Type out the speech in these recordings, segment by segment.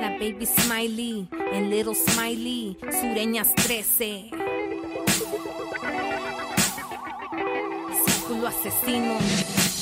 La baby smiley, el little smiley, sureñas 13. Círculo asesino.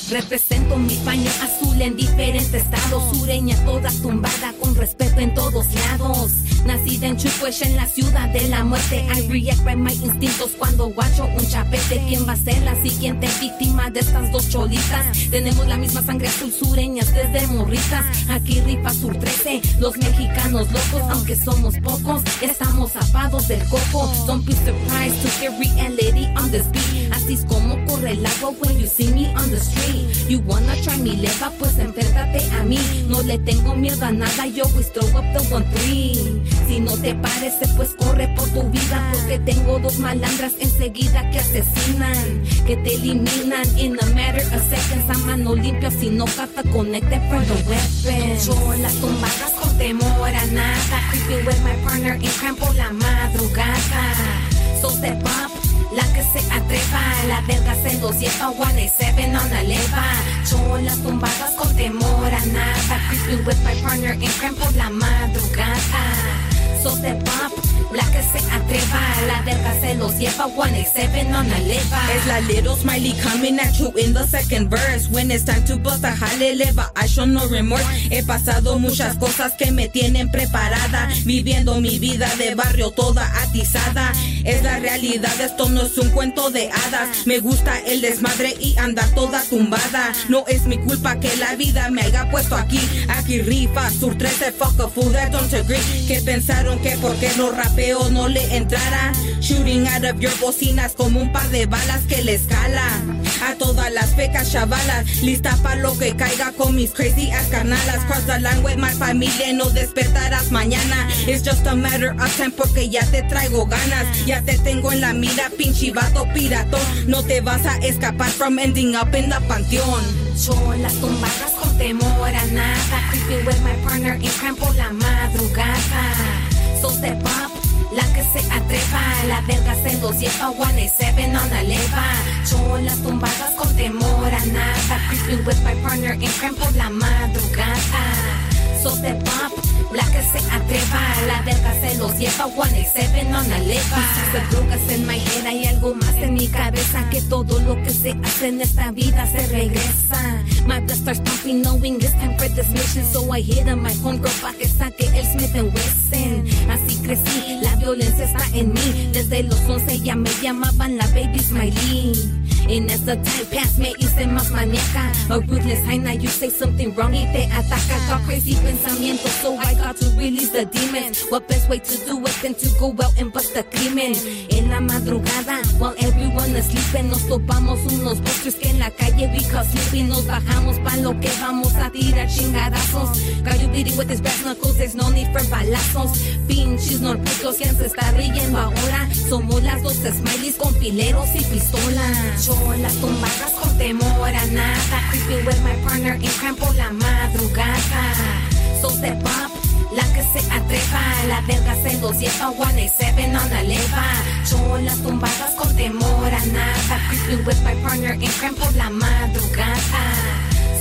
Represento mi paño azul en diferentes estados, sureña toda tumbada respeto en todos lados. Nacida en Chucuesh, en la ciudad de la muerte. I react by my instintos cuando guacho un chapete. ¿Quién va a ser la siguiente víctima de estas dos cholitas? Tenemos la misma sangre azul sureñas desde morritas. Aquí rifa sur 13, los mexicanos locos, aunque somos pocos, estamos zapados del coco. Don't be surprised to hear reality on this beat. Es como corre el agua when you see me on the street. You wanna try mi leva, pues enfréntate a mí. No le tengo miedo a nada, yo always throw up the one three. Si no te parece, pues corre por tu vida. Porque tengo dos malandras enseguida que asesinan, que te eliminan. In a matter of seconds, a mano limpia. Si no capta, conecte for the weapon. Yo las tumbadas con temor a nada. Creeping with my partner en crime por la madrugada. So step up. Se atreva, la verga se los lleva, one seven on la leva. Yo las tumbadas con temor a nada. Creeping with my partner en crime por la madrugada. So step up, la que se atreva, la verga se los lleva, one seven on la leva. Es la little smiley coming at you in the second verse. When it's time to bust a jale leva, I show no remorse. He pasado muchas cosas que me tienen preparada. Viviendo mi vida de barrio toda atizada. Es la realidad, esto no es un cuento de hadas. Me gusta el desmadre y andar toda tumbada. No es mi culpa que la vida me haya puesto aquí. Aquí rifa, sur 13, fuck a fool that don't agree. Que pensaron que porque no rapeo no le entrara. Shooting out of your bocinas como un par de balas que le escala. A todas las fecas chavalas, lista para lo que caiga con mis crazy ass carnalas. Cross the line with my familia, no despertarás mañana. It's just a matter of time porque ya te traigo ganas. Ya te tengo en la mira, pinche vato piratón. No te vas a escapar from ending up en la panteón. Yo las tumbadas con temor a nada. Creeping with my partner en crime por la madrugada. So step up, la que se atreva, la verga se los lleva, one seven on la leva. Yo las tumbadas con temor a nada. Creeping with my partner en crime la madrugada. So step up, la que se atreva, la verga se los lleva, one seven on la leva. De drogas en my head, hay algo más en mi cabeza que todo lo que se hace en esta vida se regresa. My blood starts pumping, knowing it's time for this mission, so I hit on my homegirl pa' que saque el Smith Wesson. Así crecí, la violencia está en mí. Desde los 11 ya me llamaban la baby Smiley. As the time passed, me hice más maníaca. A ruthless hyena, you say something wrong y te ataca. Got crazy pensamientos, so I got to release the demons. What best way to do it than to go out and bust the crimen? En la madrugada, while everyone is sleeping, nos topamos unos monstruos que en la calle we call sleeping. Nos bajamos pa' lo que vamos a tirar chingadazos. Got you bleeding with his brass knuckles, there's no need for balazos. Pinches norputos, ¿quién se está riendo ahora? Somos las dos smileys con fileros y pistolas. Las tumbadas con temor a nada. Creeping with my partner en crime la madrugada. So step up, la que se atreva, la verga se los lleva, one seven on la leva. Yo las tumbadas con temor a nada. Creeping with my partner en crime la madrugada.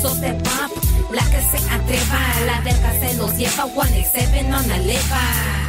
So step up, la que se atreva, la verga se los lleva, one seven on la leva.